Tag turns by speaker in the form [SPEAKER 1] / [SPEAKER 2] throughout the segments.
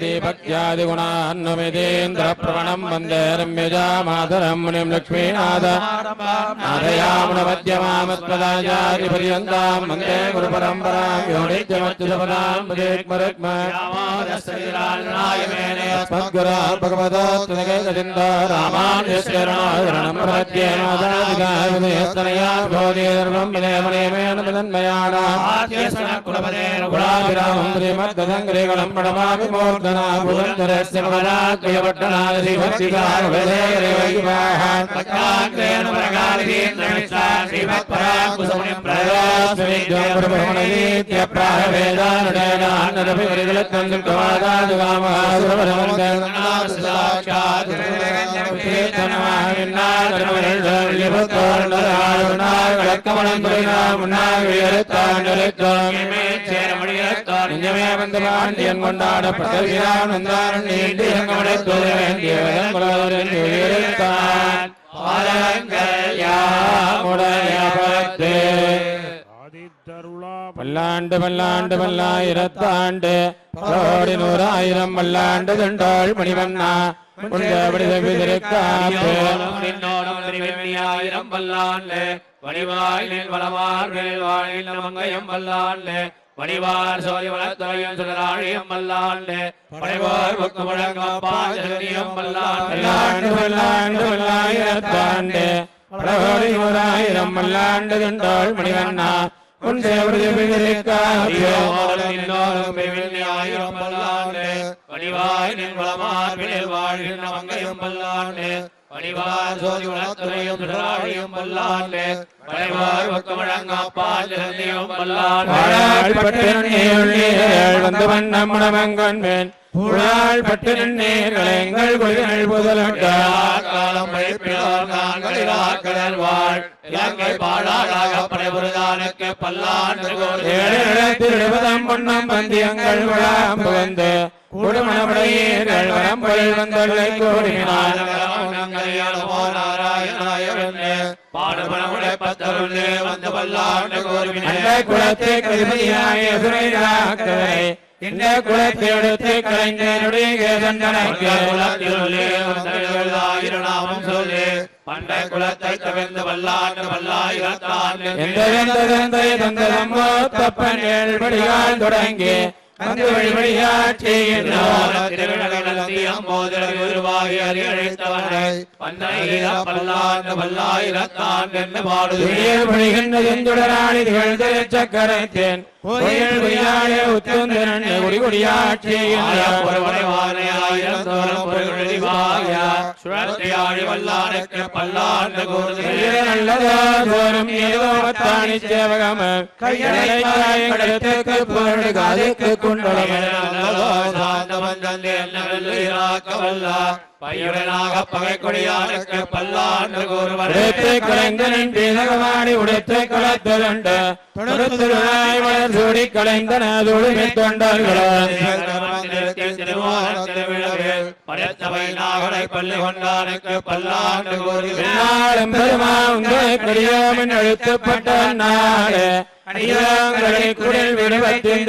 [SPEAKER 1] दीपक्यादिगुणान्वमितेन्द्रप्रवणम् वन्दे रम्यजामाधरम् मुनिम् लक्ष्मीनाथ नाथयामुनपद्यमामत्पदाचार्यपर्यन्ताम् वन्दे गुरुपरम्पराम् योनित्यमत्युषपदाम् भगवतोत्तनगैतचिन्ता रामान्यस्य रणम् प्रत्येनादादिगायस्तनया भोजे सर्वम् विनयमनेमेन तन्मयानाम् कुलपदे गुणाभिरामं श्रीमद्दधङ्ग्रे गणम् प्रणमामि मूर्ध पुरन्दरा पुरन्दरस्य प्राहवेदानुडेनान्नदभिवरिगलत्नन्दुकमादादुगामः सुरवरवन्दनाः साक्षात् பராத்மயபட்டனாதி பக்திகாரவேதேரே வைவாஹ பாண்டியன் கொண்டாடப்பட்ட பல்லாண்டு பல்லாண்டு பல்லாயிரத்தாண்டு கோடி நூறாயிரம் பல்லாண்டு தண்டாள் மணிவண்ணா.
[SPEAKER 2] ஆயிரம் பல்லாண்டு வடிவாயில் வளவார்கள் வாழில் மங்கையம் பல்லாண்டு வடிவார் சோதி வளத்தலையும் சுடராழியம் பல்லாண்டு படைவார் பக்கு முழங்காப்பாஞ்சலியம் பல்லாண்டு
[SPEAKER 1] பல்லாண்டு பல்லாண்டு பல்லாயிரத்தாண்டு பலகோடி நூறாயிரம் பல்லாண்டு தண்டாள் மணிவண்ணா. உன் சேவடி செவ்விதிருக்காப்பு
[SPEAKER 2] ஆயிரம் பல்லாண்டு வடிவாய் நின் வளமார்களில் வாழ்கின்ற மங்கையும் பல்லாண்டு. வடிவார் சோதி வளத்துறையும் பல்லாண்டு. பல்லாண்டு
[SPEAKER 1] வண்ணம் மணமங்கொன்மேன் பட்டு நன்னீர்கள் எங்கள்
[SPEAKER 2] கடல் வாழ் இலங்கை பாடாளாக படைபுரதானுக்கு பல்லாண்டு
[SPEAKER 1] பொன்னம் பந்தியங்கள் வந்து குடுமணப்படையீர்கள் வரம்பொழி வந்தொல்லை சுரையாக்கரை இந்த குலத்தை எடுத்து கலைஞனுடைய தண்டனைக்கு
[SPEAKER 2] நாமம் சொல்லு பண்டை குலத்தை தவிர்த்து வல்லாண்டு
[SPEAKER 1] ஏழ்படியால் தொடங்கி வந்து வழிபடியாட்சி பல்லாயிரத்தாண்டு திகழ் கோயில் வியாழே உத்துந்தரன் குடி குடியாட்சி
[SPEAKER 2] பல்லாண்டு
[SPEAKER 1] நல்லதோ ஏதோ தானி
[SPEAKER 2] பையுடனாக பகை கொடியானுக்கு பல்லாண்டு
[SPEAKER 1] உடைத்து கலைந்தனன் பீதகமாடி உடைத்து கலத்தலண்ட தொடுத்துருவாய் வளர் சூடி கலைந்தன தொழுமை தொண்டர்களும்
[SPEAKER 2] படைத்தவை நாகனை பள்ளி கொண்டானுக்கு பல்லாண்டு
[SPEAKER 1] நாளும் பெருமா உங்களை கடியோமின் அழுத்தப்பட்ட நாடு. அடியாங்களை குடில் விடுவத்தின்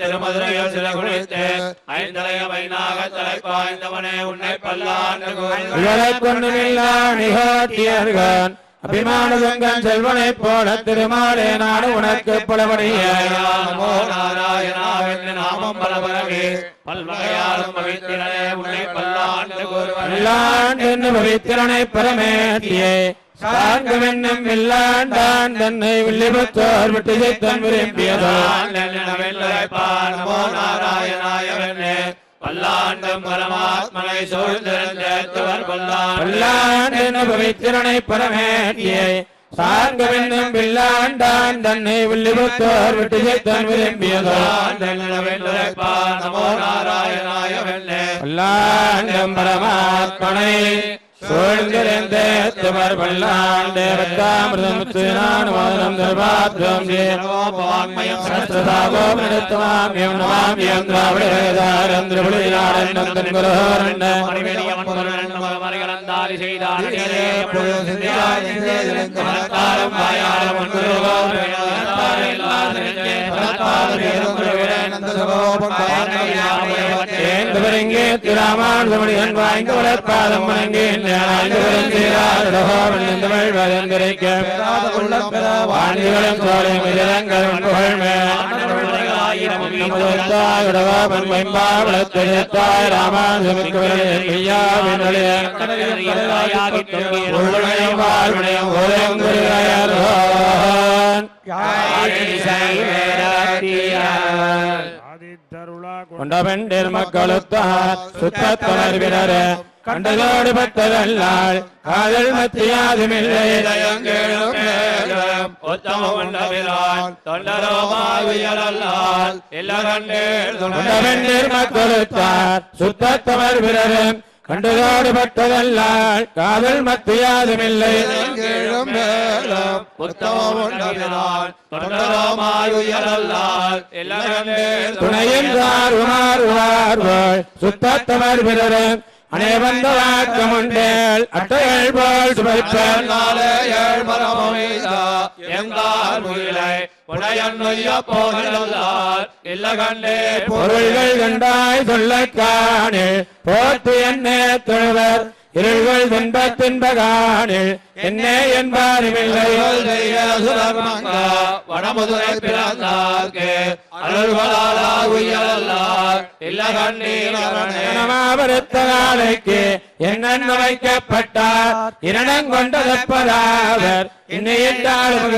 [SPEAKER 2] திருமதுரையில் சில குளித்து ஐந்தலையவை நாக தலை பாய்ந்தவனே உன்னை பல்லாண்டு
[SPEAKER 1] அபிமானதங்கன் செல்வனைப் போல திருமாலே நாடு உனக்கு புலபடிய
[SPEAKER 2] நமோ நாராயணாவென்று நாமம் பலபரவே பல்வகையாலும் பவித்திரனே உன்னை பல்லாண்டு
[SPEAKER 1] பல்லாண்டு பவித்திரனை பரமேத்தியே. சார்கமென்னும் வில்லாண்டான் தன்னை வில்லிபுத்தோர் விட்டு தன் விரும்பியதான்
[SPEAKER 2] நமோ நாராயணாயவென்று பல்லாண்டும் பரமாத்மனை சூழ்ந்திருந்தவர் பல்லாண்டு.
[SPEAKER 1] பவித்திரனை தன்னை வில்லிபுத்தோர் விட்டு விரும்பியதான்
[SPEAKER 2] நமோ
[SPEAKER 1] பல்லாண்டம் பரமாத்மனை சூழ்ந்திருந்த துமர் பல்லாண்டு பத்தாமிருதம் நானும் தர்பாத்ரம் சஸ்திரதாபோம் நிறுத்தமாமியம் நமாமியம் திராவிட வேதாரம் திரிபுலிநாடன் நந்தன் குரோரண்ட
[SPEAKER 2] மறிகலந்தாரி செய்தார் மனத்தாலும் வாயாலும்
[SPEAKER 1] ஏந்துவரங்கே திராமானுதமணியன் வாய்ந்து வளர்ப்பாதம் வணங்கி தமிழ் வதந்திரைக்க வாணிகளும் சோலை மிதங்கள் கொண்டவெண்டிர் மக்களுத்தார் சுத்தத்தனர் விரர கண்டதோடு பத்ததல்லால் காதல் மத்தியாதுமில்லை மக்களுத்தார் சுத்தத்தவர் விரரும் கண்டதோடு பட்டதல்லால் காதல் மத்தியாதுமில்லை உவார்வோள் சுத்தத்தவர் பிறரும் அனைவந்த வாக்கமுண்டேல் அட்டைகள் போல் சுமைப்பேன் பொருள்கள் கண்டாய் சொல்ல காணில் போத்து என்னே தொழுவர். இருள்கள் துன்ப தின்ப காணில் என்னே என்பாருமில்லை.
[SPEAKER 3] வடமுதுரை பிறந்தார்க்கு அருள்களால் உயரல்லார் இல்ல கண்ணீரே
[SPEAKER 1] மனமாபரத்த நாளைக்கு என்ன வைக்கப்பட்டார்? இரணம் கொண்டதப்பதாவர் இன்னையிட்டாலும்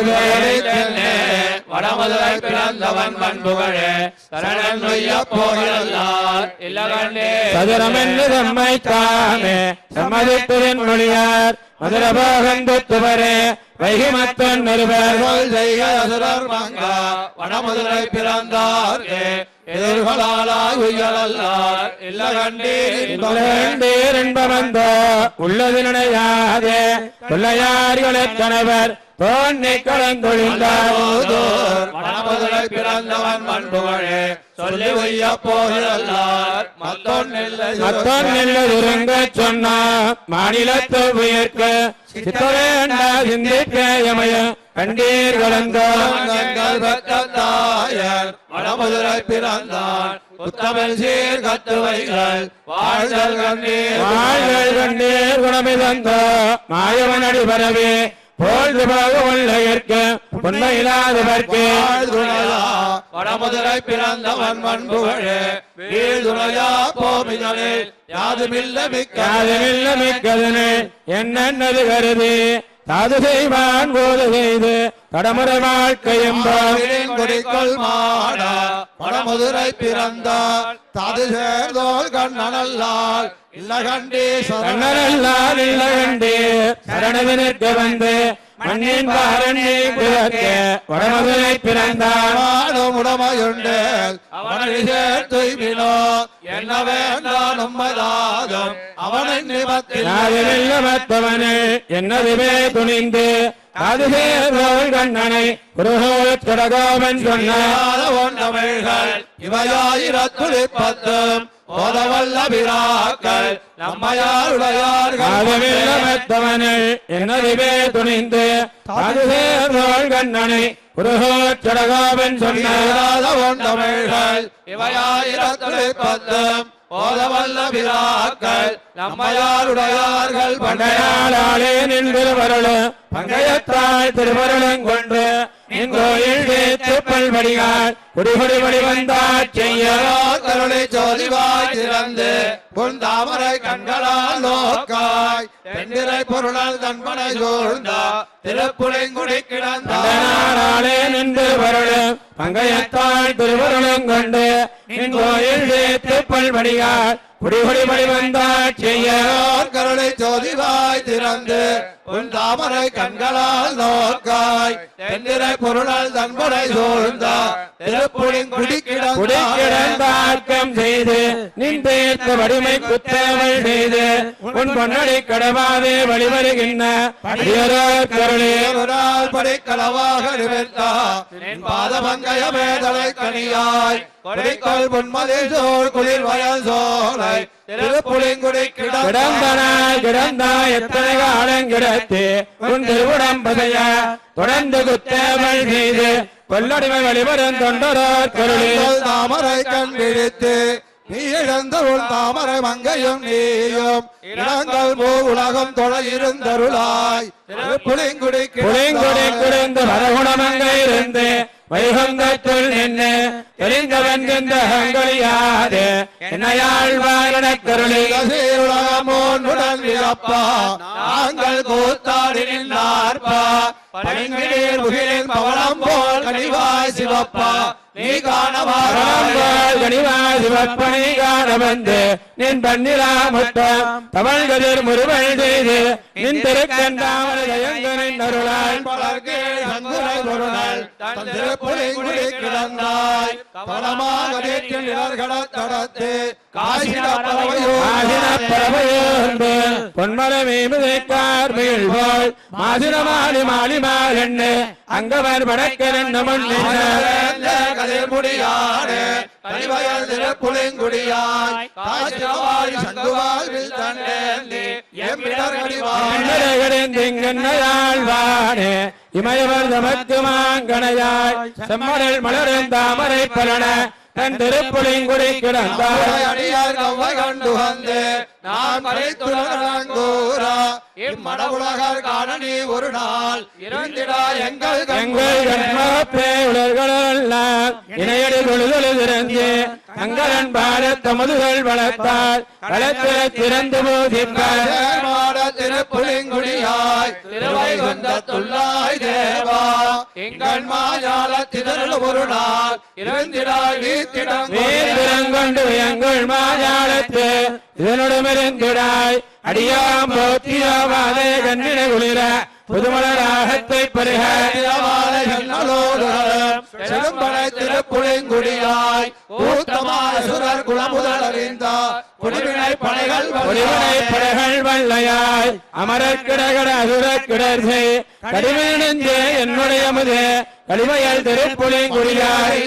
[SPEAKER 3] வடமுதுரை பிறந்தவன் பண்புகளே சரணன் நொய்ய போகிறார் இல்ல கண்ணே
[SPEAKER 1] சதுரம் என்று தம்மை தாமே சம்மதித்ததன் மொழியார் வைகிமத்தன்
[SPEAKER 3] செய்கசுரர் மங்கா பிறந்தார்க்கு எதிர்களாலாய் உயரல்லார். இல்ல கண்டீர்
[SPEAKER 1] என்பவந்தோ உள்ளது நினையாதே பிள்ளையார்களே கணவர் தோன்னை கலந்தொழிந்தார்
[SPEAKER 3] வடமுதுரை பிறந்தவன் பண்புகளே சொல்லி உய்ய போகிறார்
[SPEAKER 1] மத்தன் நெல்லதுருங்க சொன்னா மாநிலத்தை உயர்க்க. சித்தவேண்டா சிந்திக்கேயமய கண்டீர் கலந்தோ
[SPEAKER 3] கண்கள் பெற்ற தாயர் வடமுதுரை பிறந்தான். உத்தமிழ் சீர் கத்துவைகள் வாழ்தல் கண்ணீர்
[SPEAKER 1] வாழ்கள் கண்டீர் குணமிதந்தோ. மாயவனடி பரவி. போழ்ந்து போக உள்ள உண்மையில்லாதவர்க்கு
[SPEAKER 3] வாழ்துணையா வடமுதுரை பிறந்தவன் பண்புகளே வீழ்துணையா போமிதனில் யாதுமில்ல மிக்க
[SPEAKER 1] காதமில்ல மிக்கதனே. என்னென்னது கருதி? தாது செய்வான் போது செய்து தடமுறை வாழ்க்கை என்பான்
[SPEAKER 3] மாவிலின் கொடிக்கொள் மாடா வடமுதுரை பிறந்தார் தாது சேர்தோல் கண்ணனல்லால் இல்ல கண்டீஸ்வரன்
[SPEAKER 1] கண்ணனல்லால் இல்ல கண்டே சரணவினிற்கு வந்து மண்ணின் பாரண்ணே பிறக்க வடமதுரை பிறந்தான்
[SPEAKER 3] வாழும் உடமையுண்டு அவனை சேர்த்துவினோ என்ன அவனை நிமத்தில்
[SPEAKER 1] நாதிலில்ல மத்தவனே என்னதுவே துணிந்து கண்ணனை குருகோத் கடகோபன் சொன்னார்
[SPEAKER 3] ஒன்றவைகள் இவையாயிரத்துளிப்பத்தும் போதவல்ல விராக்கள் நம்மையாருடையார்கள்
[SPEAKER 1] என்னதுவே துணிந்து. காது சேர்வோள் கண்ணனை குருகோத் கடகோபன் சொன்னார்
[SPEAKER 3] இல்லாத ஒன்றவைகள் விராக்கள் நம்மையாருடையார்கள்
[SPEAKER 1] பண்டையாளாலே நின்று வரலு பங்கையத்தாய் திருவருளும் கொண்டு நின் கோயில் சேர்த்து பல்வடிகால் குடிகுடி வழி வந்தாச் செய்ய
[SPEAKER 3] கருளை ஜோதிவாய் திறந்து பொன் தாமரை கண்களால் நோக்காய் பெண்டிரை பொருளால் தன்பனை சூழ்ந்தா திருப்புளைங்குடி கிடந்தார்
[SPEAKER 1] நாளாலே நின்று வரலு பங்கையத்தாய் திருவருளும் கொண்டு சேர்த்து பல்வடிகால் குடிகுடி வழி வந்தாச் செய்ய
[SPEAKER 3] ஜோதிவாய் திறந்து உன் தாமரை கண்களால் நோக்காய் பெண்டிரை பொருளால் தன்புரை சூழ்ந்தார்.
[SPEAKER 1] குடிக்கிடந்தாக்கம் செய்து நின் பேர்த்த வடிமை குத்தவள் செய்து உன் பொன்னடி கடவாதே வழிவருகின்ற
[SPEAKER 3] படைக்கலவாக பாதமங்கய மேதலை கனியாய் கொடைக்கல் பொன்மதி சோழ் குளிர் வயல் சோலை திருப்புளிங்குடி கிடந்தார்
[SPEAKER 1] கிடந்தனாய் கிடந்தாய் எத்தனை காலம் கிடத்து உன் திருவுடம்பதைய தொடர்ந்து குத்தவள் செய்து கொல்லடிமை வழிவரும்
[SPEAKER 3] தங்கள் தாமரை கண் விழித்து நீ இழந்த உன் தாமரை மங்கையும் நீயும். இடங்கள் மூ உலகம் தொழ இருந்தருளாய். புளிங்குடி
[SPEAKER 1] புளிங்குடி குடிந்து வரகுணமங்கை இருந்து வைகுந்தத்துள் நின்று தெரிந்தவன் என்னையாழ்வாரண கருளே
[SPEAKER 3] உலகமோன்னுடன் விழப்பா. நாங்கள் கூத்தாடி நின்றார்ப்பா பழங்கிடீர் முகிலின் பவளம் போல் கனிவாய் சிவப்பா. நீ
[SPEAKER 1] சிவப்பணி காண வந்து நின் பன்னிராமட்டம் தவள் கதிர் முருவல் செய்து நின் திருக்கண்டாமல் தயங்கனின் அருளாய்
[SPEAKER 3] பலர்க்கு சங்குரை பொருள் தன் திருப்புலிங்குடி கிடந்தாய். பலமாக நேற்று நிழல்கடத் தடத்து காசிட பறவையோ.
[SPEAKER 1] ஆசின பறவையோர்ந்து பொன்மலை மீமுதைக்கார் மீழ்வோள் மாசின மாலி மாலி மாலெண்ணு அங்கவர் வடக்கரன் முன்னினர்
[SPEAKER 3] கதிர்முடியாடு கனிவயல் திருப்புலிங்குடியாய் காசிரவாய் சங்குவாய் வில் தண்டேந்தி எம்பிடர் கனிவாய்
[SPEAKER 1] திங்கன்னையாழ்வானே இமயவர் தமக்கு மாங்கனையாய் செம்மடல் மலரும் தாமரை பலன தன்
[SPEAKER 3] கண்டு வந்து நான் மறைத்துலங்கூரா இம்மடவுலகர் காண நீ ஒரு நாள். இருந்திடா எங்கள்
[SPEAKER 1] எங்கள் கண்மப்பே உலர்களெல்லாம் இணையடி கொழுதொழு திறந்து தங்களன் பாரத் தமதுகள் வளர்த்தால் களத்தில திறந்து போதிப்பார்.
[SPEAKER 3] மாட திருப்புலிங்குடியாய் திருவைகுந்தத்துள்ளாய் தேவா. எங்கள் மாயால திதறல் ஒரு நாள் இருந்திடாய் வீத்திடம்
[SPEAKER 1] வீரங்கொண்டு எங்கள் மாயாளத்து இதனுடமிருந்திடாய். அடியாம் போத்தியாவாதே கண்ணினை குளிர புதுமலராகத்தை பருக
[SPEAKER 3] செழும்படை திருப்புலிங்குடியாய் கூத்தமான சுரர் குலமுதல் அறிந்த குடிவினை படைகள்
[SPEAKER 1] ஒளிவனை படைகள் வல்லையாய் அமரர் கிடகட அசுரக் கிடர்சை. கடிமை நெஞ்சே என்னுடைய முதே. கடிமையல் திருப்புலிங்குடியாய்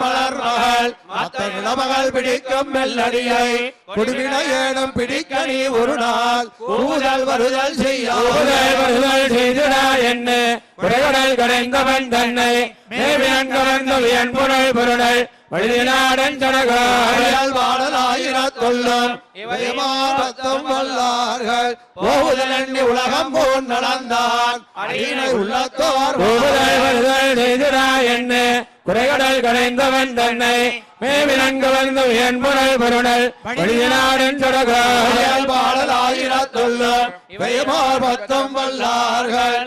[SPEAKER 3] மலர் மகள் மத்த நிலமகள் பிடிக்கும் மெல்லடியை. குடிவினை ஏனும் பிடிக்க நீ ஒரு நாள் ஊதல் வருதல் செய்ய.
[SPEAKER 1] ஊதல் வருதல் செய்துடா என்ன. குறைகடல் கடைந்தவன் தன்னை. மேவியன் கவர்ந்த வியன் புனல் பொருடல். வழிநாடன் ஜனகாரி
[SPEAKER 3] ஆயல் வாழலாயிரத்தொல்லும் இவையமாபத்தம் வல்லார்கள். போகுதல் எண்ணி உலகம் போன் நடந்தான். அடியினை உள்ளத்தோர்
[SPEAKER 1] செய்துடா என்ன குறைகடல் கடைந்தவன் தன்னை. மேவியன் கவர்ந்த வியன் புனல் பொருடல் வழிநாடன் ஜனகாரி
[SPEAKER 3] ஆயல் வாழலாயிரத்தொல்லும் இவையமாபத்தம் வல்லார்கள்.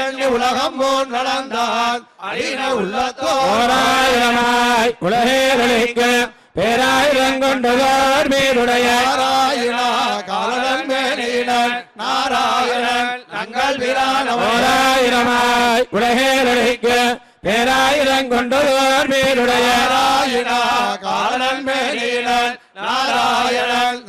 [SPEAKER 3] எண்ணி உலகம் போன் நடந்தான். அடியினை உள்ளத்தோர்
[SPEAKER 1] ஓராயிரமாய் உலகேரளிக்கு பேராயிரம் கொண்டதோர் மீதுடைய
[SPEAKER 3] நாராயணா காரணன் மேலினன் நாராயணன் நங்கள் பிரானவன்
[SPEAKER 1] ஓராயிரமாய் உலகேரளிக்கு பேராயிரம் கொண்டதோர் மீதுடைய
[SPEAKER 3] நாராயணா காரணன் மேலினன் நாராயணன்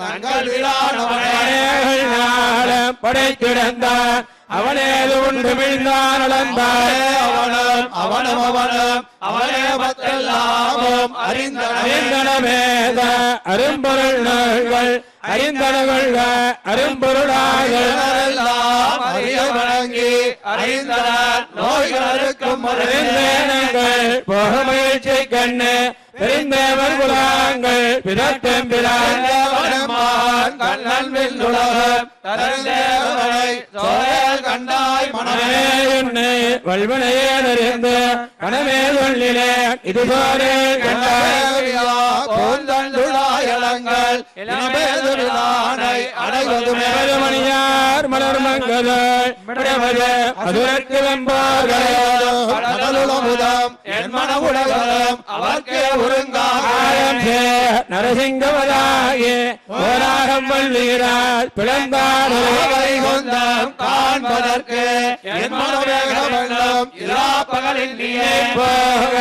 [SPEAKER 1] அவனேகள் நாளும் படைத்திடந்தான் அவனேது உண்டு மிழ்ந்தான் அளந்தான்
[SPEAKER 3] அவனும் அவனும் அவனும் அவனே பத்தெல்லாமும்
[SPEAKER 1] அறிந்தனமேத அரும்பொருள் நூல்கள் அறிந்தனகொள்க அரும்பொருளாக
[SPEAKER 3] எல்லாம் அறிய வணங்கி அறிந்தனர் நோய்களுக்கும்
[SPEAKER 1] அறிந்தேனங்கள் போக கண்ணு தெரிந்தவர் குலாங்கள் பிதத்தெம்பிலாங்க
[SPEAKER 3] வனமான் கண்ணன் விண்ணுலகம் கண்டாய் மனமே
[SPEAKER 1] உன்னை வல்வனையே அறிந்து கனமே சொல்லிலே இது சோரே கண்டாய்
[SPEAKER 3] மங்கள் இனபேதுவிலானை அடைவது
[SPEAKER 1] மேலமணியார் மலர் மங்கள் அதுரக்கு வெம்பார்கள்
[SPEAKER 3] அவர்க்கே ஒருங்காயம்
[SPEAKER 1] ஓராகம் பிளந்தார்
[SPEAKER 3] காண்பதற்கு. என் இரா பகலின் நீயே
[SPEAKER 1] போக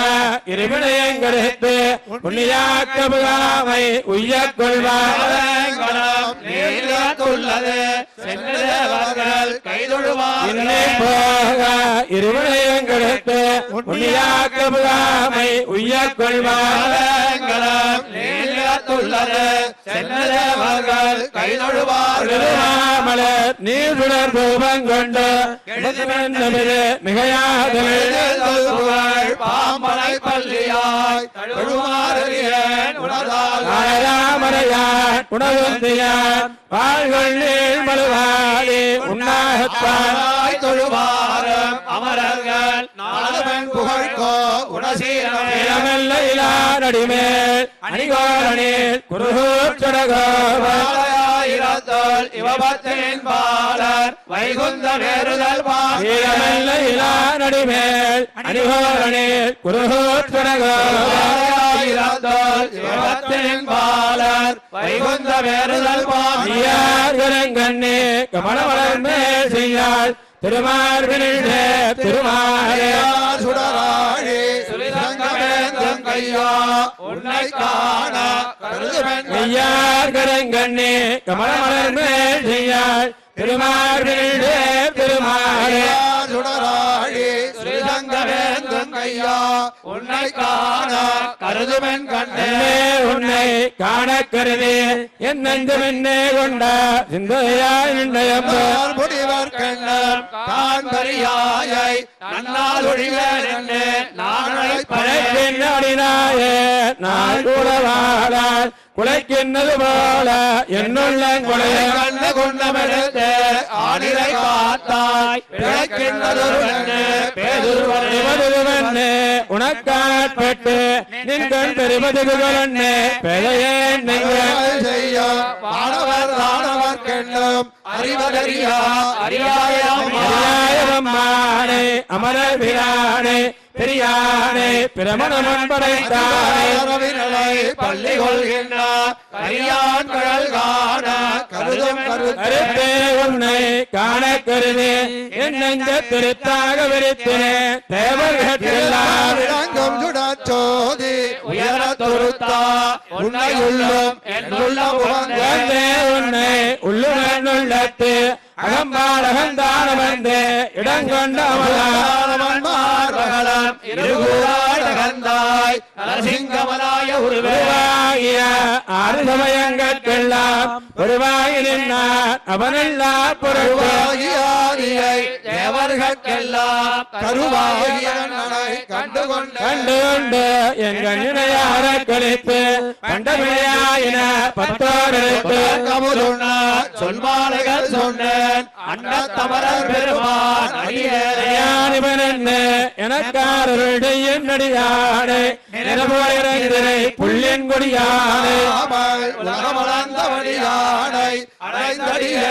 [SPEAKER 1] உய்யக் கொள்வார்
[SPEAKER 3] அவலங்கலம் நீலத்துள்ளது சென்று தேவர்கள் கைதொழுவார்
[SPEAKER 1] இன்னை போக இருவினையங்களுக்கு உன்னியாக்க புகாமை உய்யக் கொள்வார்
[SPEAKER 3] அவலங்கலம் நீலத்துள்ளது உயரத்துள்ளது சென்னதேவர்கள் கைதொழுவார்கள்.
[SPEAKER 1] திருமாமலர் நீர் சுடர் ரூபம் கொண்டு மிகையாதல்.
[SPEAKER 3] புகழ் பாம்பனை பள்ளியாய் தழுவாரியன் உணர்ந்தால்.
[SPEAKER 1] ராமரையான் உணவுந்தியான் வாழ்கள் நீள் மலுவாளி உண்ணாகத்தான்
[SPEAKER 3] தாய் தொழுவாரம் அமரர்கள். நாளவன் புகழ்கோ உணசீரமே
[SPEAKER 1] இளமெல்ல நடிமேல் அணிகோரணில் குருகோச்சடகோவன்
[SPEAKER 3] ஆயிரத்தோல் இவபத்தின் பாலர் வைகுந்த வேறுதல்
[SPEAKER 1] ஈரமெல்ல இலா நடிமேல் அணிகோரணில் குருகோச்சடகோவன்
[SPEAKER 3] ஆயிரத்தோல் இவபத்தின் பாலர் வைகுந்த வேறுதல்
[SPEAKER 1] கண்ணே கமலமலர் மேல் செய்யாள் திருமார்பினில் திருமாலே.
[SPEAKER 3] சுடராழி சுரிசங்கமேந்தம் கையா உன்னை காண
[SPEAKER 1] கரங்கண்ணே. செய்யாள் திருமார்பினில் திருமாலே.
[SPEAKER 3] சுடராழி சுரிசங்கமேந்தம் கையா உன்னை காண கருதுமென் கண்ணே
[SPEAKER 1] உன்னை காண கருதி. என் நெஞ்சம் என்னே கொண்ட சிந்தையாய் நின்றயம்பர்
[SPEAKER 3] முடிவர் கண்ணர் தான் கரியாயை நன்னால் ஒழிவர் என்று. நான்
[SPEAKER 1] கூட வாழால் குலைக்கின்றது போல என்னுள்ள குலைய
[SPEAKER 3] கண்ண குண்டமெடுத்து ஆனிரை பார்த்தாய் பிழைக்கின்றதொரு பேதுருவனே
[SPEAKER 1] உனக்காட்பட்டு நின்கண் பெருமதுகுகளே பெதையே நீங்கள்
[SPEAKER 3] செய்யும். மாணவர் தானவர் கண்ணும் அறிவதறியா
[SPEAKER 1] அரியாயவம்மானே அமரர் பிரானே பெரியானே பிரமணமன் படைத்தானே
[SPEAKER 3] பள்ளி கொள்கின்ற கரியான் கடல் காண கருதும் கருத்தே.
[SPEAKER 1] உன்னை காண கருதி திருத்தாக விரித்தினே தேவர்கெல்லாம்
[SPEAKER 3] விளங்கும் சுடச்சோதி உயரத்தொருத்தா உன்னை உள்ளும் என்னுள்ள உகந்த
[SPEAKER 1] உன்னை உள்ளுள்ளத்து அகம்பால் அகந்தான வந்தே இடங்கொண்ட
[SPEAKER 3] இருகூடாடகந்தாய் நரசிங்கமலாய உருவே.
[SPEAKER 1] உருவாகிய ஆறு சமயங்கட்கெல்லாம் உருவாகி நின்றான் அவனெல்லா பொருள்வாகி
[SPEAKER 3] கருவாகியாதியை தேவர்கட்கெல்லாம் கருவாகிய
[SPEAKER 1] கண்டு கொண்டு எங்கள் நினையார கழித்து கண்டமையாயின பத்தோரெடுத்து
[SPEAKER 3] கமுதுண்ண சொல்மாலைகள் சொன்னேன். அண்டத்தமரர் பெருமான் அடியேறே.
[SPEAKER 1] யானிவனென்ன எனக்காரருடைய நடிகானே நிலபுரையிறந்திரை புள்ளின் கொடியானே
[SPEAKER 3] அடைந்தடியே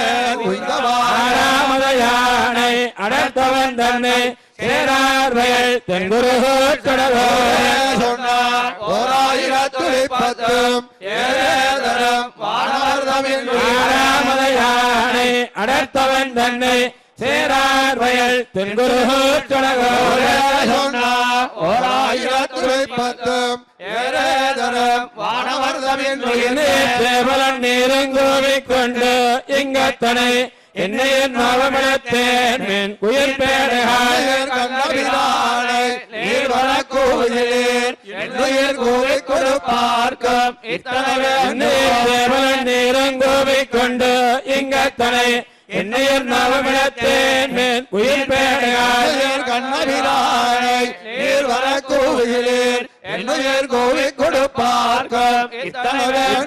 [SPEAKER 1] அடர்த்தவன் தன்னை சேரார் வயல் தென்குருகோ கடவோரே
[SPEAKER 3] சொன்னார் ஓராயிரத்துளி பத்தும்
[SPEAKER 1] யானை அடர்த்தவன் தன்னை சேரார் வயல் தென்குருகோ கடவோரே
[SPEAKER 3] சொன்னார் ஓராயிரத்துளி பத்தும் ஏழேதரம் வானவர்தம் என்று
[SPEAKER 1] தேவலன் நீரங்கோவிக் கொண்டு இங்கத்தனை என்னை என் மாவமிழத்தேன். மின் பேடைகாய்
[SPEAKER 3] கண்ணபிரானை நீர் வரக்கூவிலீர் என்னுயிர் கூவி கொடுப்பார்க்கும். இத்தனை
[SPEAKER 1] என்னை தேவலன் நீரங்கோவிக் கொண்டு இங்கத்தனை என்னை என் மாவமிழத்தேன் மின் குயில் பேடைகாய்
[SPEAKER 3] வேண்டுவேன் கண்ணபிரானை நீர் வரக்கூவிலீர் என்னுயிர் கூவி கொடுப்பார்க்கும்.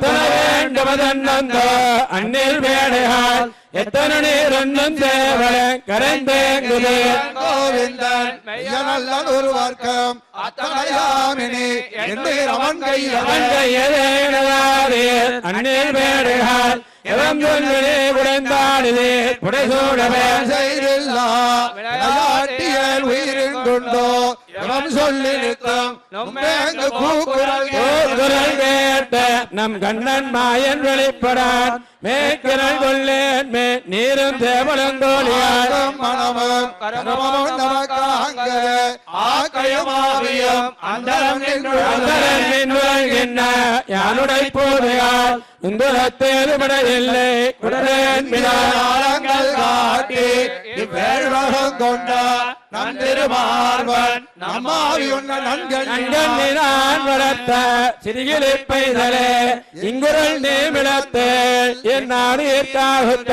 [SPEAKER 1] வேண்டுவதன்னந்தோ? அந்நில் வேடைகால் எத்தனை நீர் ஒன்னும் தேவல கரைந்தேங்குது.
[SPEAKER 3] கோவிந்தன் நல்ல ஒருவர்க்கம் அத்தனையாமினி. என்று அவன் கையில்
[SPEAKER 1] அவன் கையதேனதாரே அந்நில் வேடைகால் எவம் சொல்லினே குடைந்தாடுதே புடைசூடவே
[SPEAKER 3] செய்தில்லா விளையாட்டியல் உயிரின் கொண்டோ எவன் சொல்லி நிற்கும்
[SPEAKER 1] கேட்ட நம் கண்ணன் மாயன் வெளிப்படான். மேற்கிறல் கொள்ளேன் மே நீரும் தேவலங்கோலியார்
[SPEAKER 3] ஆகம் மனமும் கரமமும் நமக்காங்க ஆக்கையுமாவியும் அந்தரம்
[SPEAKER 1] யானுடை போதையால். இந்துரத்தேதுபட இல்லை
[SPEAKER 3] காலங்கள் காட்டி இவ்வேழுலகம் கொண்ட நம் திருமார்வன் நம்மாவி உன்ன நன்கள்
[SPEAKER 1] நான் வளர்த்த சிறிகிலே பெய்தலே இங்குரல் நேமிழத்து என் நாடியற்காகுத்த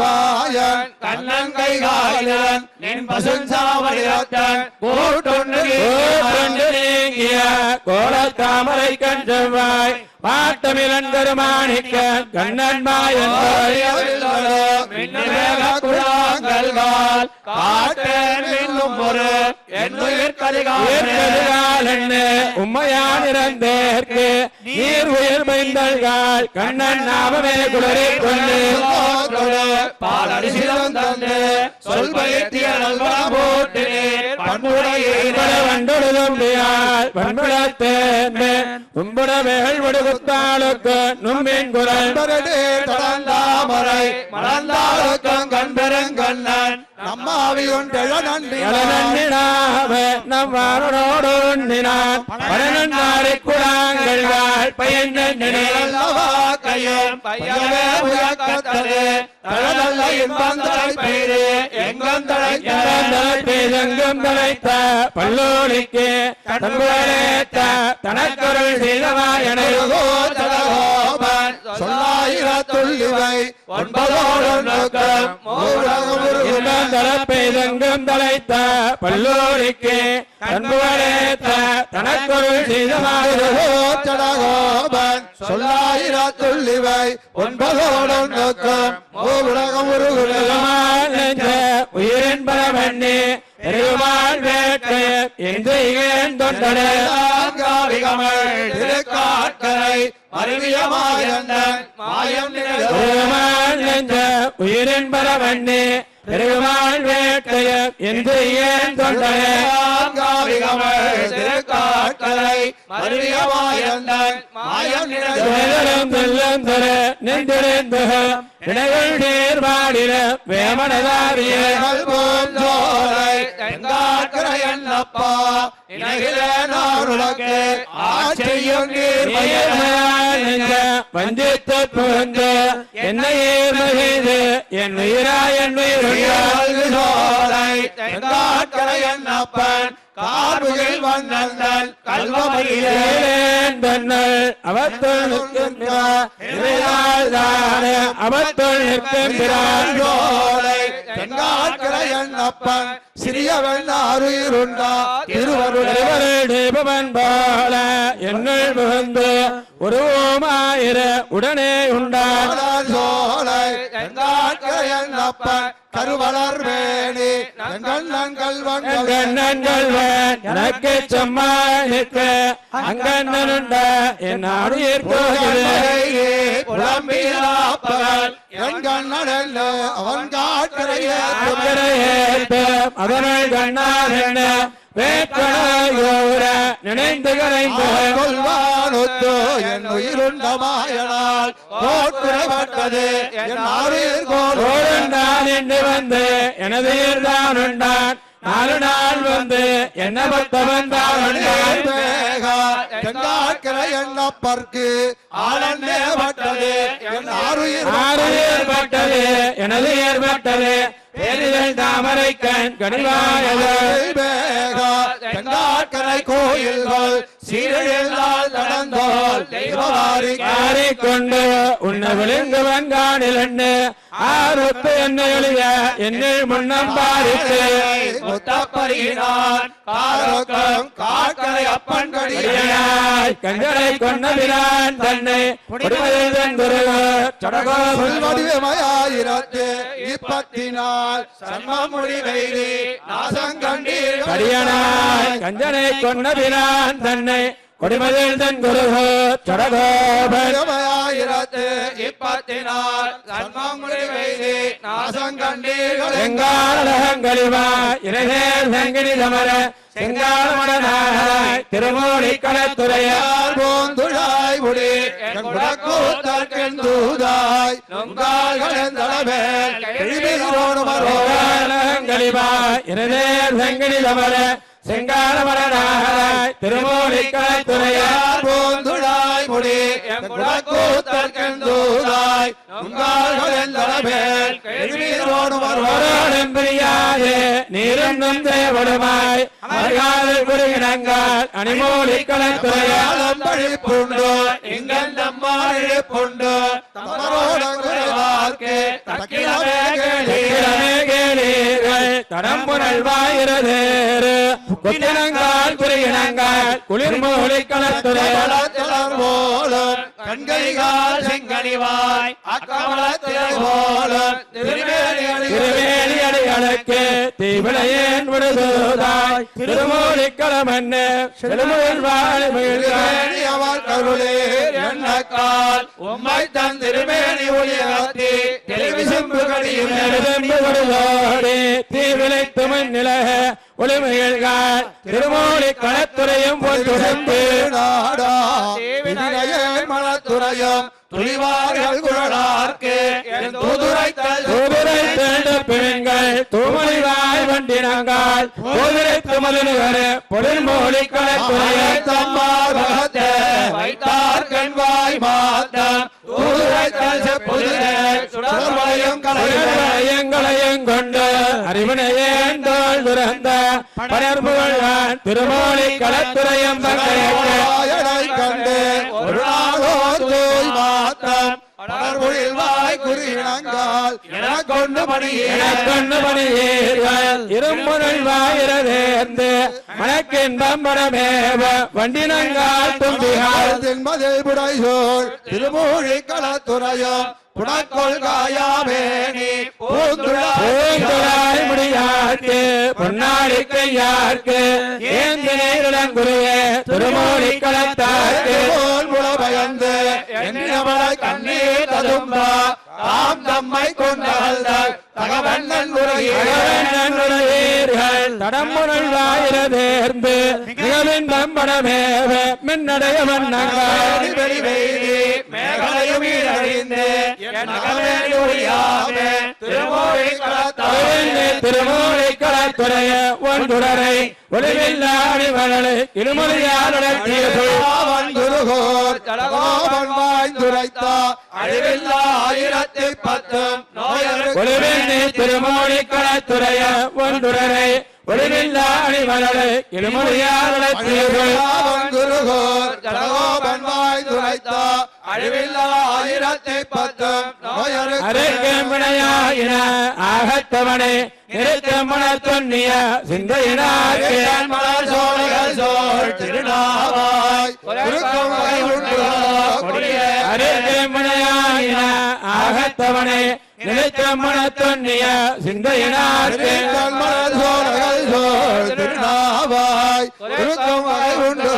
[SPEAKER 3] வாயன் கண்ணன் கை காலன் நின் பசுஞ்சாவடியத்தன் கூட்டொன்று
[SPEAKER 1] நீங்கிய கோலத்தாமரை கண் செவ்வாய் பாட்டமிழன் பெருமாணிக்க கண்ணன் மாயன்
[SPEAKER 3] காட்டேன் மின்னும் ஒரு என்னுயிர் கதிகாலன்
[SPEAKER 1] உம்மையானிறந்தேற்கு நீர் உயிர் மைந்தல்கள் கண்ணன் நாமமே குளரை கொண்டு.
[SPEAKER 3] பாலடி சிறந்தந்து சொல் பயத்திய நல்வன போட்டினேன் பண்புடைய
[SPEAKER 1] வண்டொழுதும்பியால் வன்புலத்தேர்ந்து உம்புடவைகள் விடுகுத்தாளுக்கு நும்பின் குரல்.
[SPEAKER 3] நண்பரடே தடந்தாமரை. மலர்ந்தாளுக்கும் கண்பெருங்கண்ணன் நம்மாவியுண்டெழ நன்றி.
[SPEAKER 1] நன்னினாவ நம் வாரனோடு உண்ணினான் பரநன்னாரை
[SPEAKER 3] தழலல்ல
[SPEAKER 1] தலைத்த பல்லோலிக்கு தன்புழைத்த
[SPEAKER 3] சொல்லாயிரத்துள்ளிவை ஒன்பதோடு நோக்கம். மூலகம்
[SPEAKER 1] பேதங்கம் தலைத்த பல்லோலிக்கு தன்புழைத்த தனக்கருள் செய்தவாயனை
[SPEAKER 3] தடகோபன் சொல்லாயிரத்துள்ளிவை ஒன்பதோடு நோக்கம்.
[SPEAKER 1] உலகமால் நெஞ்ச உயிரின் வேட்டை தொண்டனே.
[SPEAKER 3] திருக்காட்கரை மாயம்
[SPEAKER 1] நெஞ்ச உயிரின் பரவண்ணி பெருமாள் வேட்டைய
[SPEAKER 3] மருவிய மாயந்தன் மாயம்
[SPEAKER 1] தர நின்றிருந்த இணைகள் நீர் பாடின வேமனதாரிய
[SPEAKER 3] என்னப்பா உனக்கு ஆட்சியும் நீர்
[SPEAKER 1] வந்தித்த புகுந்த என்னை ஏர்மகிது என் உயிரா என்
[SPEAKER 3] தெங்காட்கரை என்னப்பன் கார்முகில் வண்ணந்தன் கல்வமையிலே
[SPEAKER 1] தன்னல் அவத்துள் நிற்கின்றார் அவத்துள் நிற்கின்றார்
[SPEAKER 3] சோலை தெங்காட்கரை என்னப்பன் சிறியவன் அருயிருண்டா. திருவருளே
[SPEAKER 1] தேவன் போல என்னுள் புகுந்து உருவமாயிர உடனே உண்டான்
[SPEAKER 3] சோலை என்னப்பன் கருவளர் வேணி எங்கள்
[SPEAKER 1] எனக்கு சும்மா நிற்க அங்கண்ணுண்ட என்
[SPEAKER 3] புலம்பிலாப்பகல் அவன்
[SPEAKER 1] அதனால் கண்ணார் என்ன வேட்கணோர நினைந்து கரைந்து
[SPEAKER 3] கொள்வானொத்து என் உயிருண்ட மாயனால். போட்டுறப்பட்டது என் ஆறுயிர் கோல்
[SPEAKER 1] ஓடுண்டான் என்று வந்து எனது தான் உண்டான். நாலு நாள் வந்து என்ன பத்தவன் உண்டான்
[SPEAKER 3] தெங்காட்கரை எண்ணப்பற்கு ஆளன்னே பட்டது என் ஆறுயிர்
[SPEAKER 1] ஆறு ஏற்பட்டது எனது ஏற்பட்டது பேரிதழ் தாமரை கண் கனிவாயது
[SPEAKER 3] தெங்காட்கரை கோயில்கள் சீரழியலால் நடந்தோல் தெய்வவாரி
[SPEAKER 1] கொண்டு உன்னை விழுங்குவன் காணில் என்ன ஆறுத்து என்ன எளிய என்னில் முன்னம் பாரித்து
[SPEAKER 3] முத்தப்பரியினான் காரோக்கம் காட்கரை அப்பன் கடியாய்.
[SPEAKER 1] கண்களை தன்னை
[SPEAKER 3] இப்பத்தினால் முடிவைதி நாசங்கண்டீர்.
[SPEAKER 1] கடியனாய் கஞ்சனை கொண்ட பிரான் தன்னை குடிமதில் தன் குருகு சடகோபன்
[SPEAKER 3] ஆயிரத்து இப்பத்தினால் சன்ம முடிவைதி நாசங்கண்டீர்கள்
[SPEAKER 1] செங்காலகங்களிவா சமர செங்காலமடனாய் திருமூலி
[SPEAKER 3] போந்துழாய் முடி தூதாய்
[SPEAKER 1] சமர செங்காலமடனாய் திருமூலிக்கலை துறையார்
[SPEAKER 3] பூந்து முடி கூத்தற்கென் தூதாய் நொங்கால்களெந்தளவேல்
[SPEAKER 1] தேவடுமாய். அமர்காதல் குருகினங்கள் அணிமூலி கலத்துறையாளம்
[SPEAKER 3] ஆலம் தக்கிலமே
[SPEAKER 1] வாயிரதேறு குளிர்மூலி
[SPEAKER 3] போலும்
[SPEAKER 2] கண்கைகால் செங்கனிவாய் அக்கமலத்திலை போலும் திருவேணிகளில்
[SPEAKER 1] திருவேலி அடிகளுக்கு தீவிளையேன் விடுதூதாய். திருமூலி களமன்னு செழுமுயல் வாழ்மீழ்கள்
[SPEAKER 3] அவர் கருளீர்
[SPEAKER 2] எண்ணக்கால் உம்மை தன் திருமேனி ஒளியகத்தி தெளிவிசும்பு கடியும்
[SPEAKER 1] நெடுதெம்புகளோடு தீவிளைத்து மண்ணிலக ஒளிமகிழ்கால் திருமூலி களத்துறையும்
[SPEAKER 3] நாடா வினையேன் மனத்துறையும் துணிவார்கள் குழலார்க்கு.
[SPEAKER 1] பெண்கள் தூமொழிவாய் வண்டினங்கள் போதிரைத்து மதுநுகர பொருள்மொழி
[SPEAKER 3] தம்மார் வைத்தார் கண்வாய் மாத்தம் தூதுரைத்தல் செப்புதிரே சுடர்வளையும் கலைவர்
[SPEAKER 1] கொண்டு துறந்த படர்புகழ்வான் திருமோலி களத்துறையும்
[SPEAKER 3] கண்டு ஒரு நாளோ தூய் மாத்தம். படர்புழில் குறியினங்கால் எனக்கொண்டு மணியே
[SPEAKER 1] எனக்கொண்டு பணியீர்கள் இரும்புரல் வாயிரதேர்ந்து மணக்கின்பம் படமேவ வண்டினங்கால் தும்பிகால்
[SPEAKER 3] தின்மதில் புடைசோர் திருமூழி களத்துறையும் புனக்கொள் காயாமேனி
[SPEAKER 1] பூந்துழாய் முடியார்க்கு பொன்னாடி கையார்க்கு களத்தார்க்கு.
[SPEAKER 3] என்னவளை கண்ணீர் ததும்பா தாம் தம்மை கொண்டால் தகவண்ணன்
[SPEAKER 1] மின்னடைய
[SPEAKER 3] மேகலையும்
[SPEAKER 1] திருமூலை ஒன்றுடரை ஒளிவில்லாடி மழலை இருமொழியாளுடன் தீர்வு
[SPEAKER 3] குருகோர் அவன் வாய்ந்துரைத்தா அழிவில்லா ஆயிரத்தி பத்தும்
[SPEAKER 1] களத்துறைய ஒன்றுடரை ஒளிவில்லாடி மழலை இருமொழியாளுடன் தீர்வு.
[SPEAKER 3] அவன் குருகோர் ஜடகோபன் வாய்ந்துரைத்தா அழிவில்லா ஆயிரத்தி பத்தும்
[SPEAKER 1] வினையாயின ஆகத்தவனே நிறுத்தமன தொன்னிய சிந்தையினார்க்கு
[SPEAKER 3] மலர் சோலைகள் சோழ் திருநாவாய். குறுக்கம் வகை உண்டு. கொடிய
[SPEAKER 1] அரைக்கம் வினையாயின ஆகத்தவனே நிறுத்தமன தொன்னிய சிந்தையினார்க்கு
[SPEAKER 3] மலர் சோலைகள் சோழ் திருநாவாய். குறுக்கம் வகை உண்டு.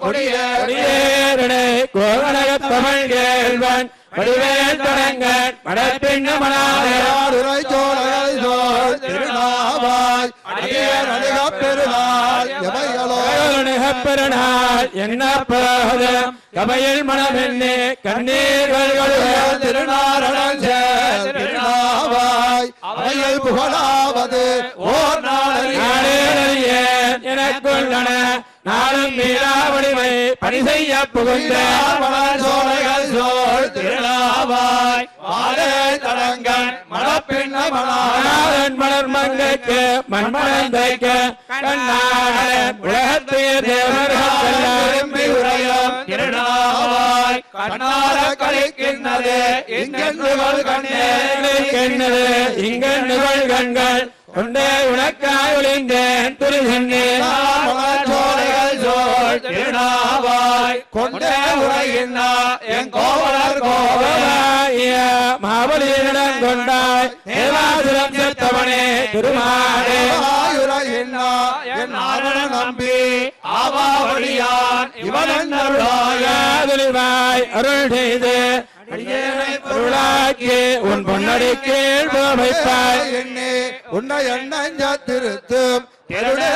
[SPEAKER 3] கொடிய
[SPEAKER 1] கொடியேறனே கோவணக தமிழ் கேள்வன் வடிவேல் தொடங்கன் மனாதரம்
[SPEAKER 3] உரை சோலைகள் சோழ் திருநாவாய். அடியேன் அணிகப் பெருநாள் எவைகளோ
[SPEAKER 1] பெருநாள் என்ன போதும் கமையில் மனமென்னே கண்ணீர்கள்
[SPEAKER 3] திருநாரணன் திருநாவாய் அவையில் புகழாவது ஓர் நாளில்
[SPEAKER 1] எனக்குள்ளன நாளும் மீளாவடிமை பணி செய்ய புகுந்த
[SPEAKER 3] சோலைகள் சோழ் திருநாவாய் மாலே தடங்கன் மணாளன்
[SPEAKER 1] மலர் மங்கைக்கு மண்மணந்தைக்க உலகத்தைய தேவர்கள்
[SPEAKER 3] உரையும் திருநாவாய் கண்ணால கழிக்கின்றது கண்ணே
[SPEAKER 1] நிகழ் கண்கள் உனக்காய் ஒளிந்தேன் துருகண்ணேன்
[SPEAKER 3] சோழ் திருநாவாய் கொண்டே உரையின்னா என் கோவலர்
[SPEAKER 1] கோவலாய மாவலியிடம் கொண்டாய் தேவாசுரம் செத்தவனே திருமாடே
[SPEAKER 3] ஆயுரையின்னா என் நாரண நம்பி ஆவாவடியான் இவன் அருளாய.
[SPEAKER 1] யாதுலிவாய் அருள் செய்து உன் பொன்னடி கீழ் வைப்பாய்.
[SPEAKER 3] எண்ணி உன்னை எண்ணஞ்ச திருத்தும் தெருடே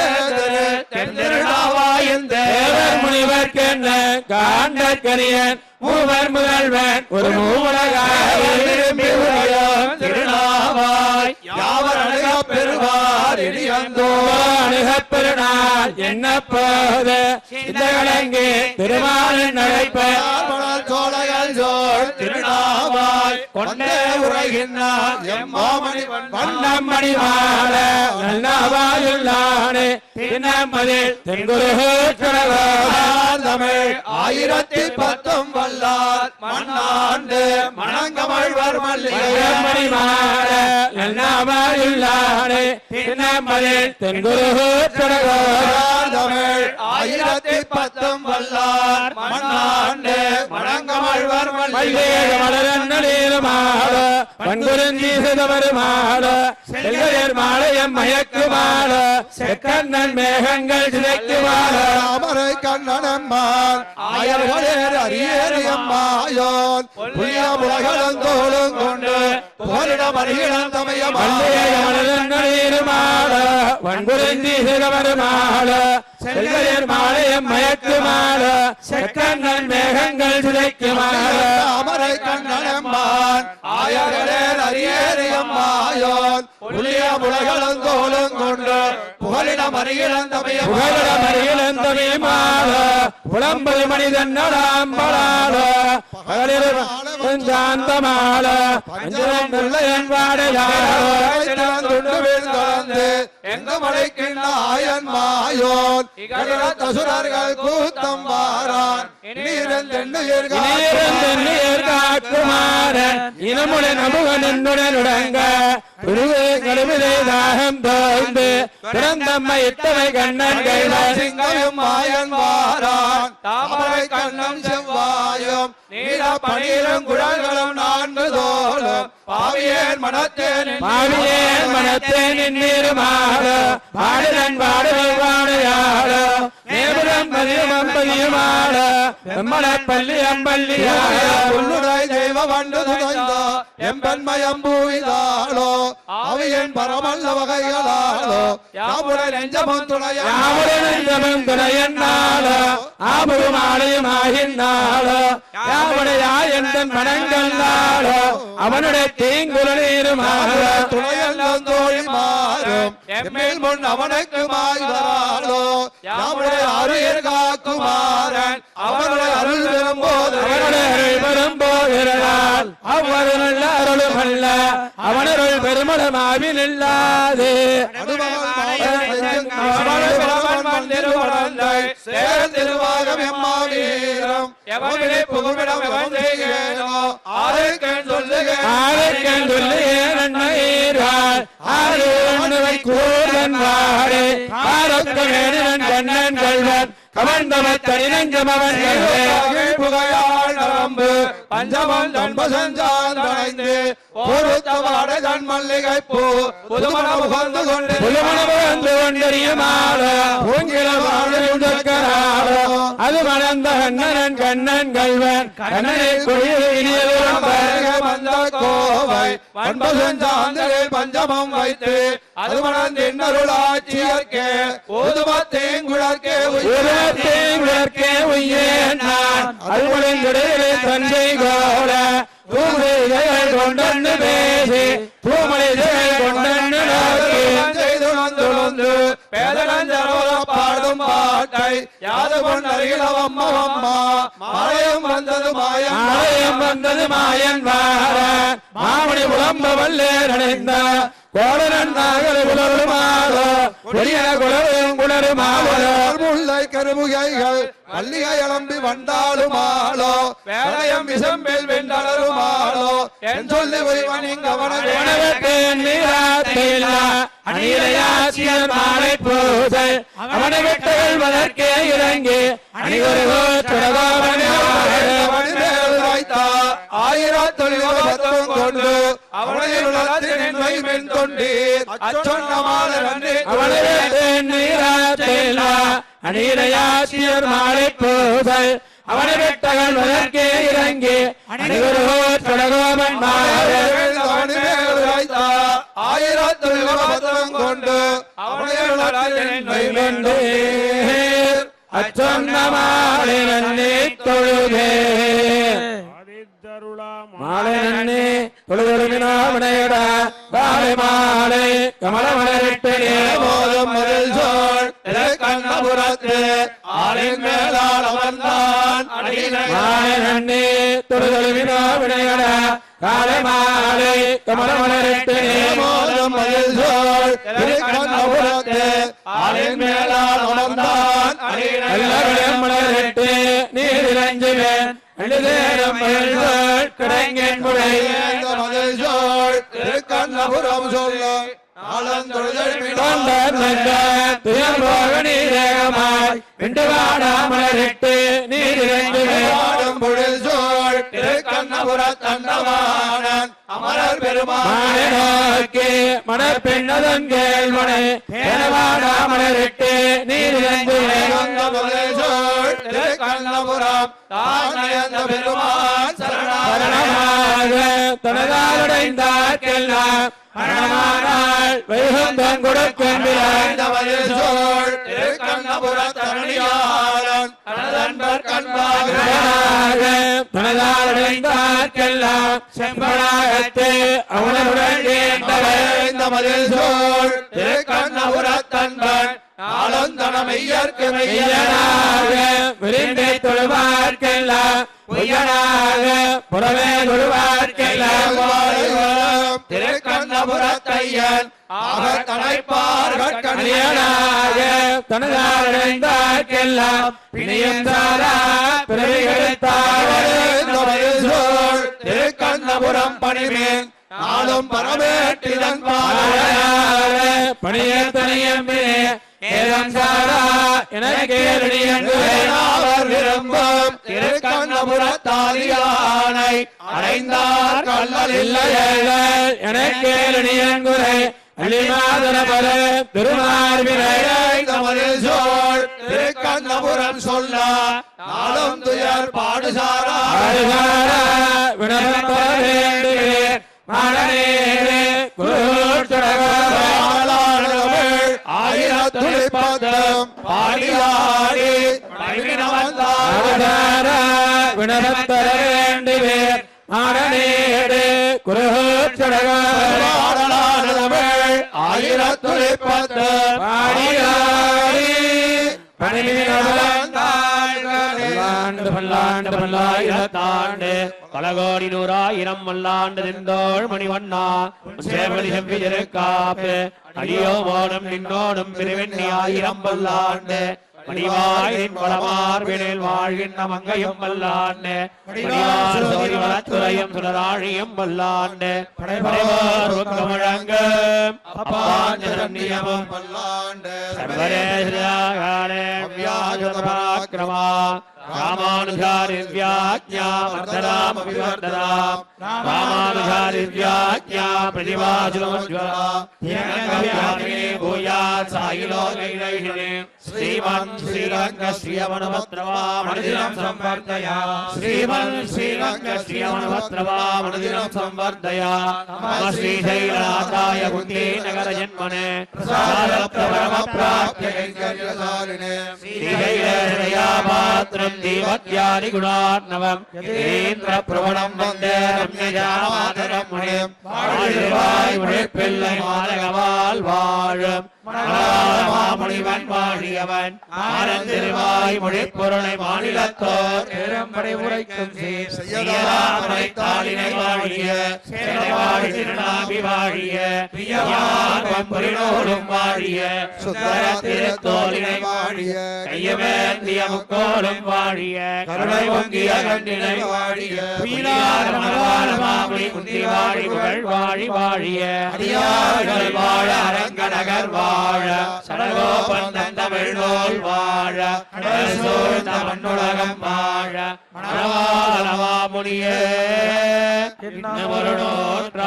[SPEAKER 1] தேவர் முனிவர் கண்ண காண்ட கரியன் மூவர் முதல்வன் ஒரு
[SPEAKER 3] உரையும் திருநாவாய். யாவர் அணுக பெறுவார் இடியந்தோ
[SPEAKER 1] அணுகப் பெருநாள் என்ன போது இந்த கலங்கி திருமாலின் அழைப்ப
[SPEAKER 3] மலர் சோலைகள் சோழ் திருநாவாய். கொண்டே உரைகின்றார் எம் மாமணி
[SPEAKER 1] வண்ணம் மணிமால நல்லாவாயுள்ளானே தினமதில் தென்குரு
[SPEAKER 3] தமிழ். ஆயிரத்தி பத்தும் வல்லார் மண்ணாண்டு மணங்கமழ்வர் மல்லிகை.
[SPEAKER 1] மணிமால நல்லாவாயுள்ளானே தினமதில் தென்குரு
[SPEAKER 3] தமிழ் ஆயிரத்தி பத்தும் வல்லார் மண்ணாண்டு மணங்கமழ்வர் மல்லிகை.
[SPEAKER 1] மல்லிகை மலரன்னீருமால பண்புருந்தி சிதவருமால செல்கையர் மாலையம் மயக்குமால செக்கண்ணன் மேகங்கள் சிதைக்குமால
[SPEAKER 3] அமரை கண்ணனம்மான் ஆயர்களே அரியறியம்மாயோன் புளிய முலகளந்தோளும் கொண்டு புகலிடம் அறியிடம் தமைய
[SPEAKER 1] மல்லிகை மலரன்னீருமால செல்கையர் மாலையம் மயக்குமால செக்கண்ணன் மேகங்கள் சிதைக்குமால
[SPEAKER 3] அமரை கண்ணனம்மான் ஆயர்களே அரியறியம்மாயோன் புளிய முலகளந்தோளும் கொண்டு புகலிடம் அறியிடம் தமைய
[SPEAKER 1] புகழமறியிழந்தமையுமால புலம்பல் மனிதன் நடாம்பலால பகலிருந்தாந்தமால பஞ்சரம் பிள்ளையன் வாடையாள
[SPEAKER 3] துண்டு வீழ்ந்தளந்து எங்கு மலைக்கின்ற ஆயன் மாயோன் கூத்தம் வாரான்.
[SPEAKER 1] நீர் அமுகன் என்னுடனுடங்க குருவே கடுவிதை தாகம் தோய்ந்து பிறந்தம்மை இத்தவை கண்ணன் கைலாசி
[SPEAKER 3] சிங்கம் மாயன் வாரான். தாமரை கண்ணம் செவ்வாயும் நீல பனீரும் குழல்களும் நான்கு தோளும். பாவியேன் மனத்தேன்
[SPEAKER 1] பாவியேன் மனத்தே நின்னிருமாட பாடுதன் பாடுதல் வாடையாட நேபுரம் பதியும் அம்பதியுமாட எம்மட பள்ளி அம்பள்ளியாட
[SPEAKER 3] உள்ளுடை தெய்வ வண்டு துணைந்தோ எம்பெண்மயம் பூவிதாளோ அவையின் பரமல்ல வகைகளாளோ யாவுடைய நெஞ்சமும் துணைய
[SPEAKER 1] யாவுடனும் துணையன்னாள ஆபுரும் ஆலயம் ஆகின்றாள? யாவுடையா எந்த மனங்கள் நாள அவனுடைய தீங்குல நீருமாட
[SPEAKER 3] துணையெல்லாம் தோழி மாறும். எம்மேல் முன் அவனுக்கு மாய்வராளோ யாவுடைய அருள் காக்குமாறன். அவனுடைய அருள் பெறும் போது
[SPEAKER 1] அவனுடைய அருள் பெறும் போகிறாள் அவ்வரு நல்ல அருளும் அல்ல அவனருள் பெருமளமாவில் இல்லாது
[SPEAKER 3] திருவாகம் புகுமிடம் எவன்
[SPEAKER 1] ஆறு கூறன் ஆரொக்க கண்ணன்
[SPEAKER 3] புகையாள் நரம்பு. பஞ்சமம் பொருத்தவாட தன் மல்லிகை பூ. புதுமண புகழ்ந்து கொண்டு
[SPEAKER 1] புதுமணம் வந்து கொண்டறியுமாள பூங்கில வாழ்க்கராள அது மணந்த கண்ணன் கண்ணன் கள்வன் கண்ணனை குடியிருந்த
[SPEAKER 3] வந்த கோவை. பண்பசஞ்சாந்தரில் பஞ்சமம் வைத்து அது மணந்தின்னருளாட்சியர்க்கே ஓதுமத்தேங்குழற்கே
[SPEAKER 1] உருவத்தே உய்யேன் நான். தஞ்சை கொண்டன்னு பேசி. கொண்டன்னு நோக்கி.
[SPEAKER 3] செய்து வந்துழுந்து பேதனஞ்சரோல பாடும் பாட்டை யாது கொண்டறிகளவம்மா அம்மா மாயம் வந்தது மாயம்
[SPEAKER 1] ஆலயம் வந்தது மாயன் வார. மாமணி புலம்ப வல்லே நடைந்த கோடனன் நாகர குளருமாறோ கொடியன குளரும் குளருமாறோ
[SPEAKER 3] முல்லை கருமுகைகள் மல்லிகை அலம்பி வண்டாளுமாளோ வேலையம் விசம்பில் வெண்டலருமாளோ என் சொல்லி ஒருவன் இங்க
[SPEAKER 1] அணியிலையாசியர் மாலை பூசை அவனை விட்டுகள் வதற்கே இறங்கி அணிவரு
[SPEAKER 3] ஆயிரத்தொழிலும் கொண்டு அவனை மென் கொண்டீர் அச்சொன்னமான
[SPEAKER 1] அணியிலையாசியர் மாலை பூசை அவனை விட்டகள் வதற்கே இறங்கி அணிவரு தொடகோமன் மாலை.
[SPEAKER 3] ஆயிரத்தொழிலும் கொண்டு
[SPEAKER 1] வென்று அச்சொன்னமாலை நன்னி தொழுதே. மாலை நன்னி தொழுதொழுமினாவினையட காலை மாலை கமலமலரிட்டு
[SPEAKER 3] போதும் மதில் சோழ். கண்ண திருக்கண்ணபுரத்து ஆளின் மேலால் அமர்ந்தான்
[SPEAKER 1] மாலை நன்னி தொழுதொழுவினோ வினையட காலை மாலை கமலமலரிட்டு
[SPEAKER 3] மோதும் மதில் சோழ் திருக்கண்ணபுரத்து ஆளின் மேலால் உணர்ந்தான்.
[SPEAKER 1] எல்லாருடைய மலரிட்டு நீரிலஞ்சுவேன். அழுதேரம் மகிழ்வோள் கிடைங்கேன் முறை
[SPEAKER 3] இந்த மதில் சோழ் திருக்கண்ணபுரம் சொல்ல ஆலந்தொழுதல்
[SPEAKER 1] நீரேகமாய் விண்டு வாடாமலரிட்டு நீரிலஞ்சுவேன்
[SPEAKER 3] பொழில் சோழ் திருக்கண்ணபுர அமரர்
[SPEAKER 1] நோக்கி மணப்பெண்ணதன் கேள்வனை
[SPEAKER 3] சோழ் திருக்கண்ணபுரம் தானயந்த பெருமான் சரணாரண
[SPEAKER 1] சரணமாக தனதாருடைந்தார்க்கெல்லாம் மரணமானால் வைகுந்தம் கொடுக்கின்றார்
[SPEAKER 3] இந்த சோழ் திருக்கண்ணபுர தரணியாளன் தனதன்பர் கண்பாக
[SPEAKER 1] தனதாருடைந்தார்க்கெல்லாம் செம்பனாகத்து அவனுடன்
[SPEAKER 3] இந்த மதில் சோழ் திருக்கண்ணபுர தன்பன் நாளந்தனமையற்கு மெய்யனாக
[SPEAKER 1] விரும்பி தொழுவார்க்கெல்லாம் பொய்யனாக புறவே தொழுவார்க்கெல்லாம்
[SPEAKER 3] திருக்கண்ணபுரத்தையன் அவர் தனைப்பார்கள்
[SPEAKER 1] அணியனாக தனதாரடைந்தார்க்கெல்லாம் தாரா பிறவிகளுத்தார்
[SPEAKER 3] திருக்கண்ணபுரம் பணிமேன் நாளும் பரமேட்டிதன்
[SPEAKER 1] தனியம்பே ஏதம் சாரா எனக்கு
[SPEAKER 3] அவர் விரும்பும். திருக்கண்ணபுரத்தாலியானை அடைந்தார் கல்லல் இல்லையே
[SPEAKER 1] எனக்கு அணியங்குறை அழிமாதர பல திருமார்பினை
[SPEAKER 3] தமிழில் சோழ். திருக்கண்ணபுரம் சொல்ல நாளும் துயர் பாடுசாரா? ஆளானவள் ஆயிரத்துளிப்பதம் பாடியாடி மகிழ்வந்தார் ஆளானவள் ஆயிரத்துளிப்பதம் பாடியாடி
[SPEAKER 2] பல்லாண்டு பல்லாண்டு பல்லாயிரத்தாண்டு. பல கோடி நூறாயிரம் மல்லாண்டு நின்றோள் மணிவண்ணா. சேவடி செவ்வி காப்பு அடியோ மோனம் நின்னோடும் பிரிவெண்ணி ஆயிரம் பல்லாண்டு மணிவாயின் வளமார்பினில் வாழ்கின்ற மங்கையும் வல்லாண்டு. வளத்துறையும் சுடராழியும் வல்லாண்டு. முழங்கும் முழங்க அப்பாஞ்சரண்யமும்
[SPEAKER 3] பல்லாண்டு
[SPEAKER 2] रामानुजारिव्याज्ञामर्धरामभिवर्धरा रामानुजारिव्याज्ञा प्रतिभाजुलमज्वलाभिने भूयात् सायुलोकैरैषणे श्रीमन् श्रीरङ्गश्रियमनुमत्रवामनुदिनं संवर्धय श्रीमन् श्रीरङ्गश्रियमनुमत्रवामनुदिनं संवर्धय नमः श्रीशैलाताय कुन्दे नगरजन्मने प्रसादप्रपरमप्राप्य
[SPEAKER 3] कैङ्कर्यधारिणे
[SPEAKER 2] श्रीशैलशयापात्रम् ஞானம் தீபத்யாதி குணார்ணவம் யதேந்திர பிரபணம் வந்தே ரம்யஜாமாதரம் முனையும் வாழிவாய் முனைப்பில்லை மாதகவால் வாழும் மாமுனிவன் வாழியவன். ஆனந்திருவாய் மொழிப்பொருளை மாநிலத்தோர் பெரும்படை உரைக்கும் செய்யலாமரை தாளினை வாழிய சேரவாழி திருநாபி வாழிய பிரியவான் புரினோடும் வாழிய சுந்தர திருத்தோலினை
[SPEAKER 3] வாழிய
[SPEAKER 2] கையவேந்திய முக்கோலும் வாழிய கருணை பொங்கிய கண்டினை வாழிய மாமுனி குந்தி வாழி புகழ் வாழி வாழிய அடியார்கள் வாழ அரங்கநகர் வாழ சடகோபன் தந்தமிழ் நூல் வாழ. சூழ்ந்த மண்ணுலகம் வாழ. மணவாள மாமுனியே இன்னும் ஒரு நூற்றாண்டிலும்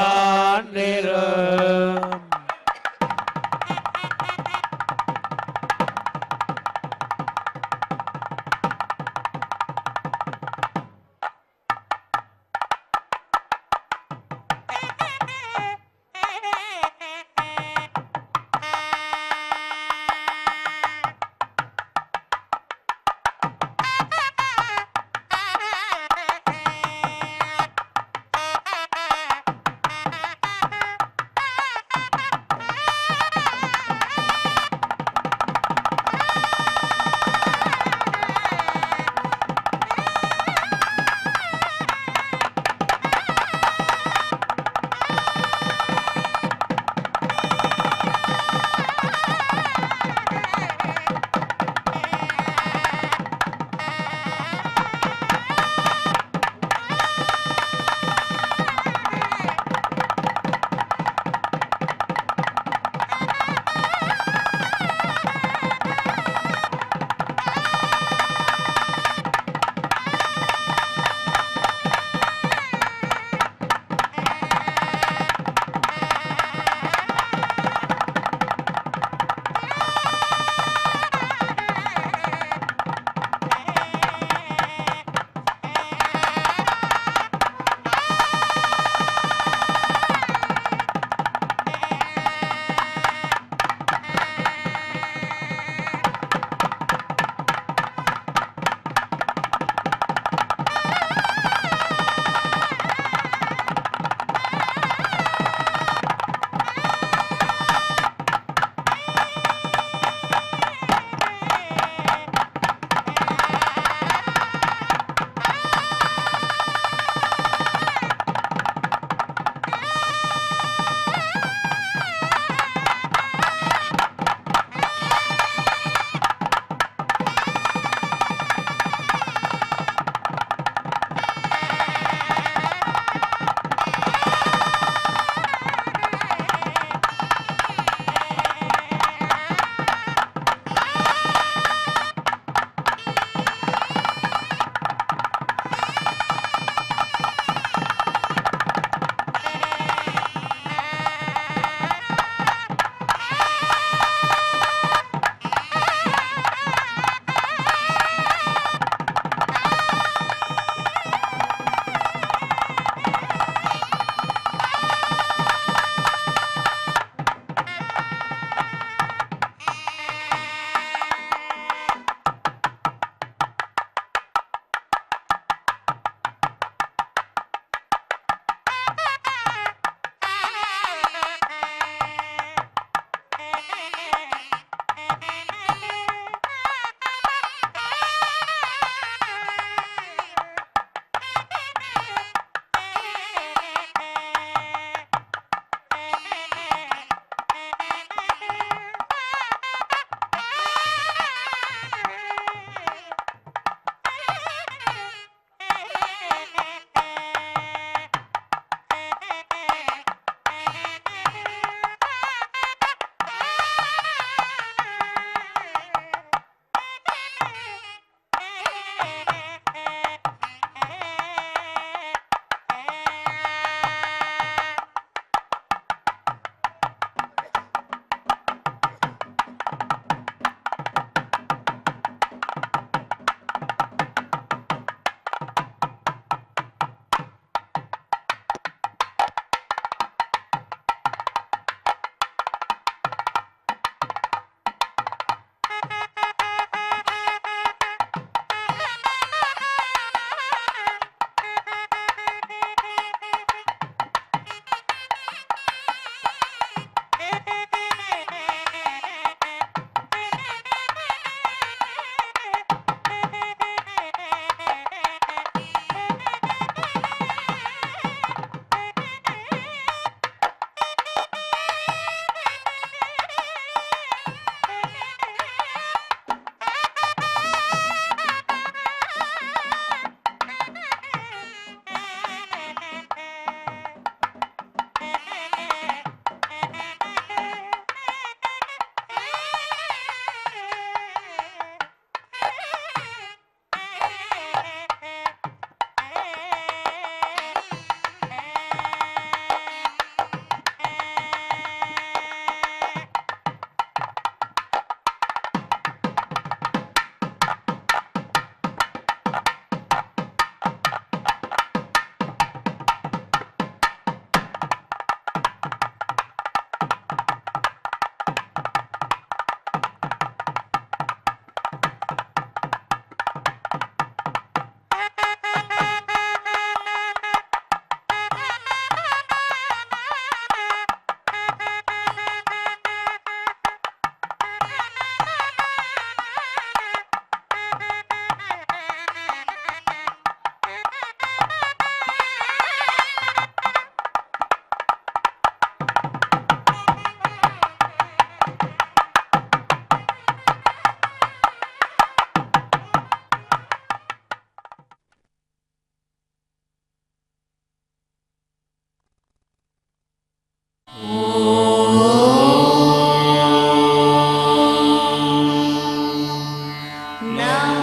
[SPEAKER 2] now.